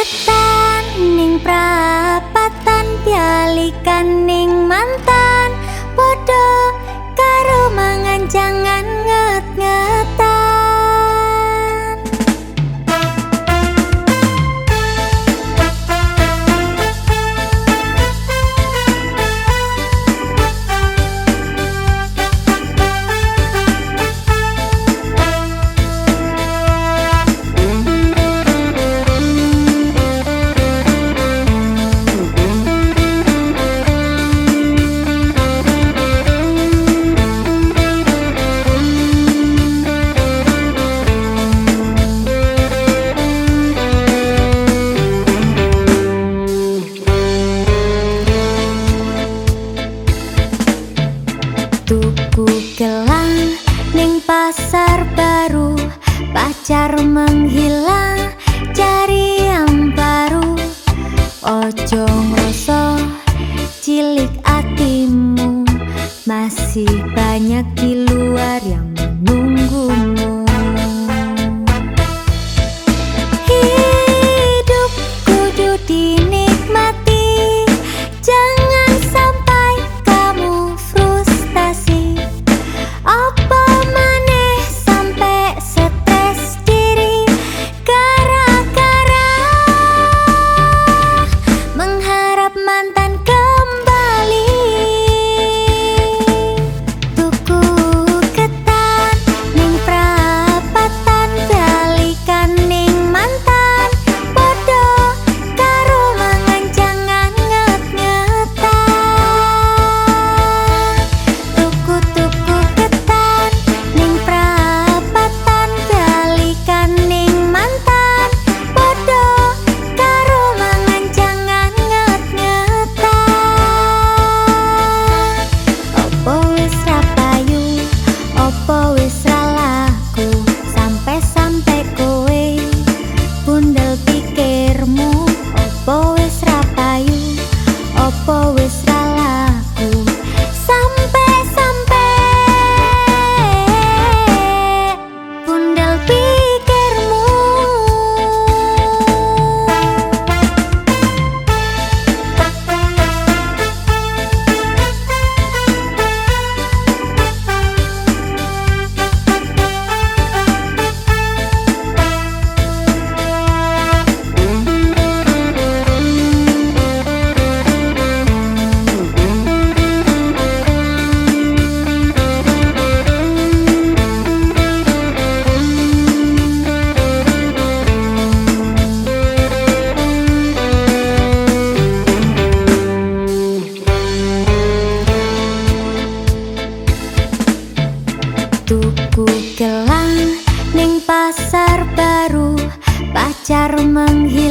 Cetan ning prapatan pialikan ning mantan. Podo karo mangan jangan pacar menghilang cari yang baru. Ojo ngroso cilik atimu Masih banyak di luar yang menunggumu Pacar menghilang